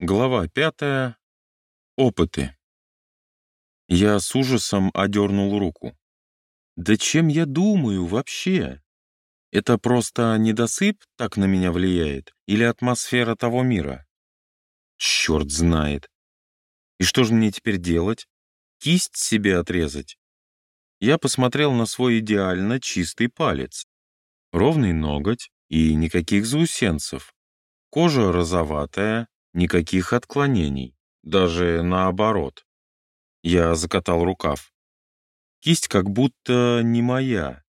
Глава пятая. Опыты. Я с ужасом одернул руку. Да чем я думаю вообще? Это просто недосып так на меня влияет? Или атмосфера того мира? Черт знает. И что же мне теперь делать? Кисть себе отрезать? Я посмотрел на свой идеально чистый палец. Ровный ноготь и никаких заусенцев. Кожа розоватая, никаких отклонений, даже наоборот. Я закатал рукав. Кисть как будто не моя.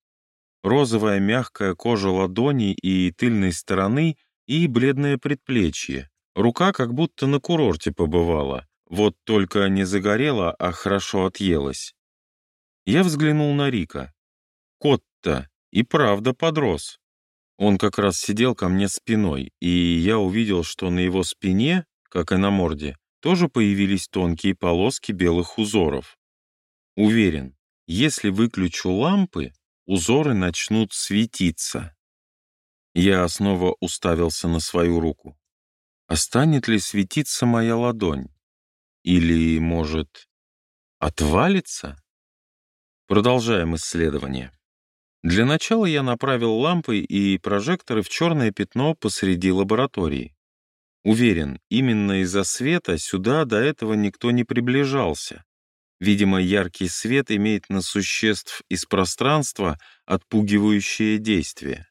Розовая мягкая кожа ладони и тыльной стороны и бледное предплечье. Рука как будто на курорте побывала, вот только не загорела, а хорошо отъелась. Я взглянул на Рика. Кот-то и правда подрос. Он как раз сидел ко мне спиной, и я увидел, что на его спине, как и на морде, тоже появились тонкие полоски белых узоров. Уверен, если выключу лампы, узоры начнут светиться. Я снова уставился на свою руку. А станет ли светиться моя ладонь? Или, может, отвалится? Продолжаем исследование. Для начала я направил лампы и прожекторы в черное пятно посреди лаборатории. Уверен, именно из-за света сюда до этого никто не приближался. Видимо, яркий свет имеет на существ из пространства отпугивающее действие.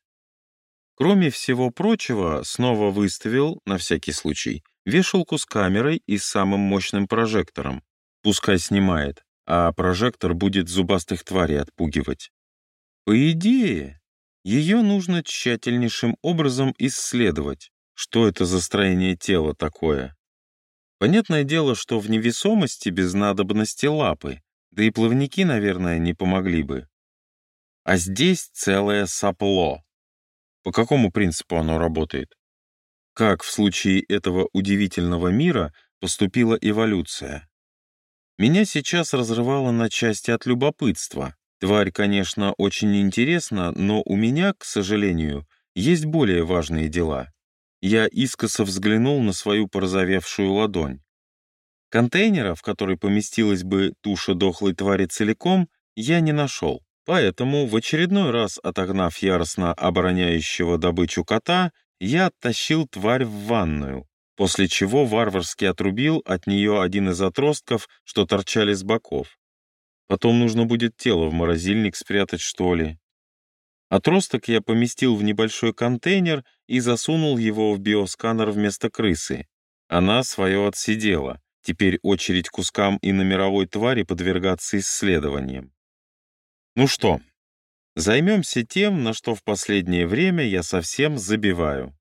Кроме всего прочего, снова выставил, на всякий случай, вешалку с камерой и самым мощным прожектором. Пускай снимает, а прожектор будет зубастых тварей отпугивать. По идее, ее нужно тщательнейшим образом исследовать, что это за строение тела такое. Понятное дело, что в невесомости без надобности лапы, да и плавники, наверное, не помогли бы. А здесь целое сопло. По какому принципу оно работает? Как в случае этого удивительного мира поступила эволюция? Меня сейчас разрывало на части от любопытства, Тварь, конечно, очень интересна, но у меня, к сожалению, есть более важные дела. Я искоса взглянул на свою порозовевшую ладонь. Контейнера, в который поместилась бы туша дохлой твари целиком, я не нашел. Поэтому, в очередной раз отогнав яростно обороняющего добычу кота, я оттащил тварь в ванную, после чего варварски отрубил от нее один из отростков, что торчали с боков. Потом нужно будет тело в морозильник спрятать, что ли. Отросток я поместил в небольшой контейнер и засунул его в биосканер вместо крысы. Она свое отсидела. Теперь очередь кускам и на мировой твари подвергаться исследованиям. Ну что, займемся тем, на что в последнее время я совсем забиваю.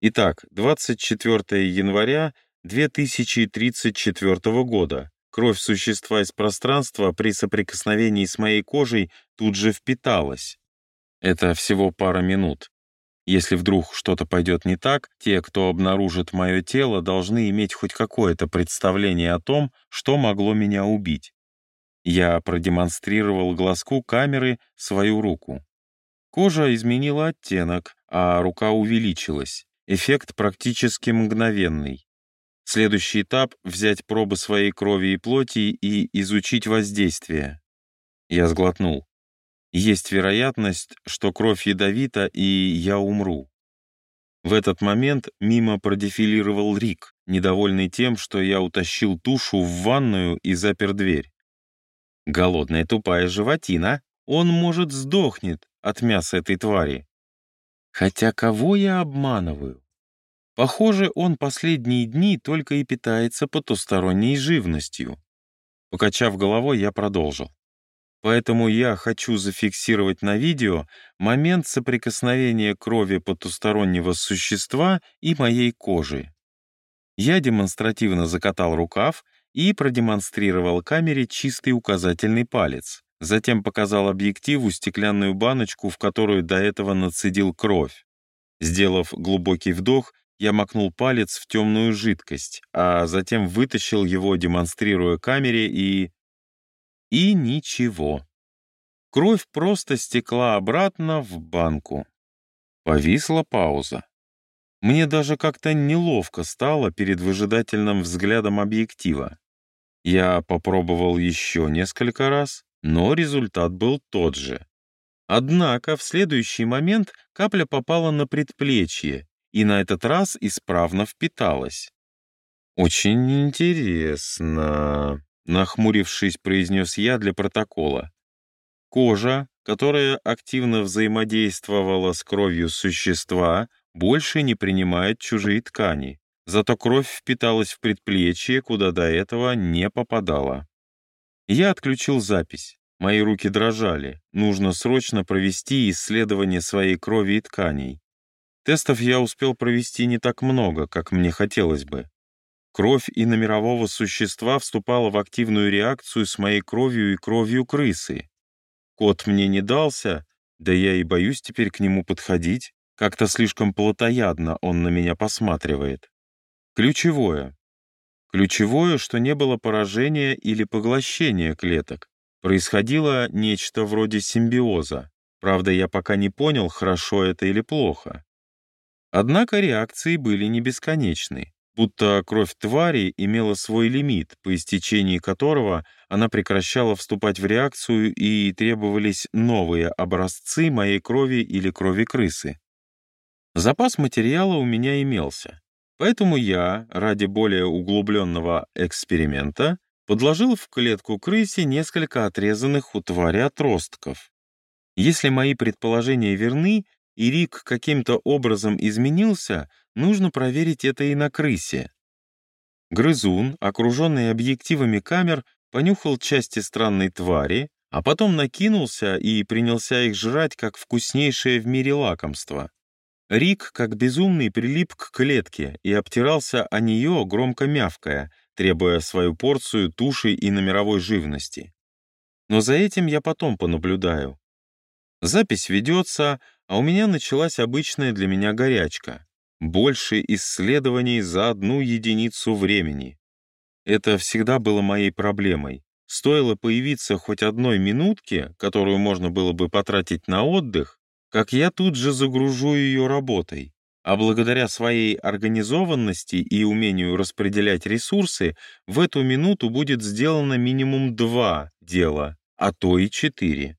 Итак, 24 января 2034 года. Кровь существа из пространства при соприкосновении с моей кожей тут же впиталась. Это всего пара минут. Если вдруг что-то пойдет не так, те, кто обнаружит мое тело, должны иметь хоть какое-то представление о том, что могло меня убить. Я продемонстрировал глазку камеры свою руку. Кожа изменила оттенок, а рука увеличилась. Эффект практически мгновенный. Следующий этап — взять пробы своей крови и плоти и изучить воздействие. Я сглотнул. Есть вероятность, что кровь ядовита, и я умру. В этот момент мимо продефилировал Рик, недовольный тем, что я утащил тушу в ванную и запер дверь. Голодная тупая животина, он, может, сдохнет от мяса этой твари. Хотя кого я обманываю? Похоже, он последние дни только и питается потусторонней живностью. Покачав головой, я продолжил. Поэтому я хочу зафиксировать на видео момент соприкосновения крови потустороннего существа и моей кожи. Я демонстративно закатал рукав и продемонстрировал камере чистый указательный палец. Затем показал объективу стеклянную баночку, в которую до этого нацедил кровь. Сделав глубокий вдох, я макнул палец в темную жидкость, а затем вытащил его, демонстрируя камере, и... И ничего. Кровь просто стекла обратно в банку. Повисла пауза. Мне даже как-то неловко стало перед выжидательным взглядом объектива. Я попробовал еще несколько раз, но результат был тот же. Однако в следующий момент капля попала на предплечье и на этот раз исправно впиталась. «Очень интересно», — нахмурившись, произнес я для протокола. Кожа, которая активно взаимодействовала с кровью существа, больше не принимает чужие ткани, зато кровь впиталась в предплечье, куда до этого не попадала. Я отключил запись. Мои руки дрожали. Нужно срочно провести исследование своей крови и тканей. Тестов я успел провести не так много, как мне хотелось бы. Кровь иномирового существа вступала в активную реакцию с моей кровью и кровью крысы. Кот мне не дался, да я и боюсь теперь к нему подходить. Как-то слишком плотоядно он на меня посматривает. Ключевое. Ключевое, что не было поражения или поглощения клеток. Происходило нечто вроде симбиоза. Правда, я пока не понял, хорошо это или плохо. Однако реакции были не бесконечны, будто кровь твари имела свой лимит, по истечении которого она прекращала вступать в реакцию и требовались новые образцы моей крови или крови крысы. Запас материала у меня имелся, поэтому я, ради более углубленного эксперимента, подложил в клетку крысе несколько отрезанных у твари отростков. Если мои предположения верны, и Рик каким-то образом изменился, нужно проверить это и на крысе. Грызун, окруженный объективами камер, понюхал части странной твари, а потом накинулся и принялся их жрать, как вкуснейшее в мире лакомство. Рик, как безумный, прилип к клетке и обтирался о нее, громко мявкая, требуя свою порцию туши и номеровой живности. Но за этим я потом понаблюдаю. Запись ведется, а у меня началась обычная для меня горячка. Больше исследований за одну единицу времени. Это всегда было моей проблемой. Стоило появиться хоть одной минутке, которую можно было бы потратить на отдых, как я тут же загружу ее работой а благодаря своей организованности и умению распределять ресурсы в эту минуту будет сделано минимум два дела, а то и четыре.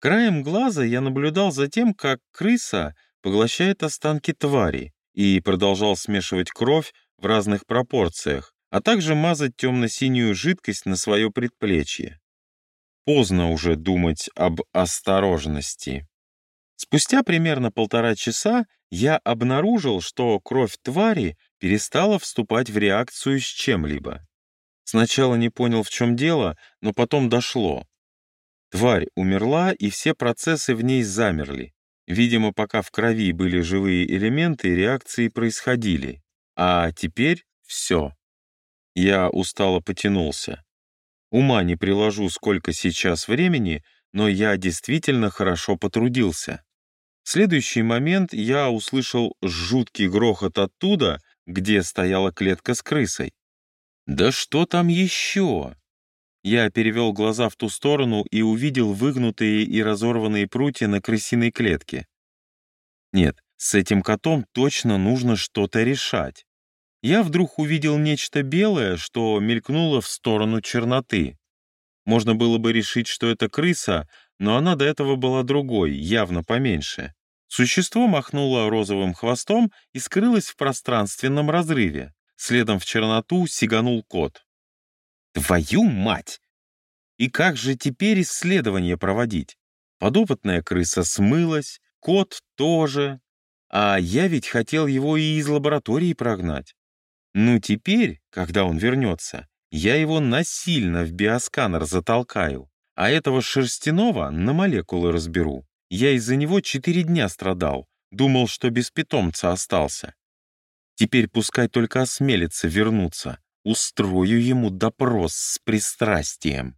Краем глаза я наблюдал за тем, как крыса поглощает останки твари и продолжал смешивать кровь в разных пропорциях, а также мазать темно-синюю жидкость на свое предплечье. Поздно уже думать об осторожности. Спустя примерно полтора часа я обнаружил, что кровь твари перестала вступать в реакцию с чем-либо. Сначала не понял, в чем дело, но потом дошло. Тварь умерла, и все процессы в ней замерли. Видимо, пока в крови были живые элементы, реакции происходили. А теперь все. Я устало потянулся. Ума не приложу, сколько сейчас времени, но я действительно хорошо потрудился. В следующий момент я услышал жуткий грохот оттуда, где стояла клетка с крысой. «Да что там еще?» Я перевел глаза в ту сторону и увидел выгнутые и разорванные прутья на крысиной клетке. Нет, с этим котом точно нужно что-то решать. Я вдруг увидел нечто белое, что мелькнуло в сторону черноты. Можно было бы решить, что это крыса, но она до этого была другой, явно поменьше. Существо махнуло розовым хвостом и скрылось в пространственном разрыве. Следом в черноту сиганул кот. «Твою мать! И как же теперь исследование проводить? Подопытная крыса смылась, кот тоже. А я ведь хотел его и из лаборатории прогнать. Ну теперь, когда он вернется, я его насильно в биосканер затолкаю, а этого шерстяного на молекулы разберу. Я из-за него четыре дня страдал, думал, что без питомца остался. Теперь пускай только осмелится вернуться, устрою ему допрос с пристрастием.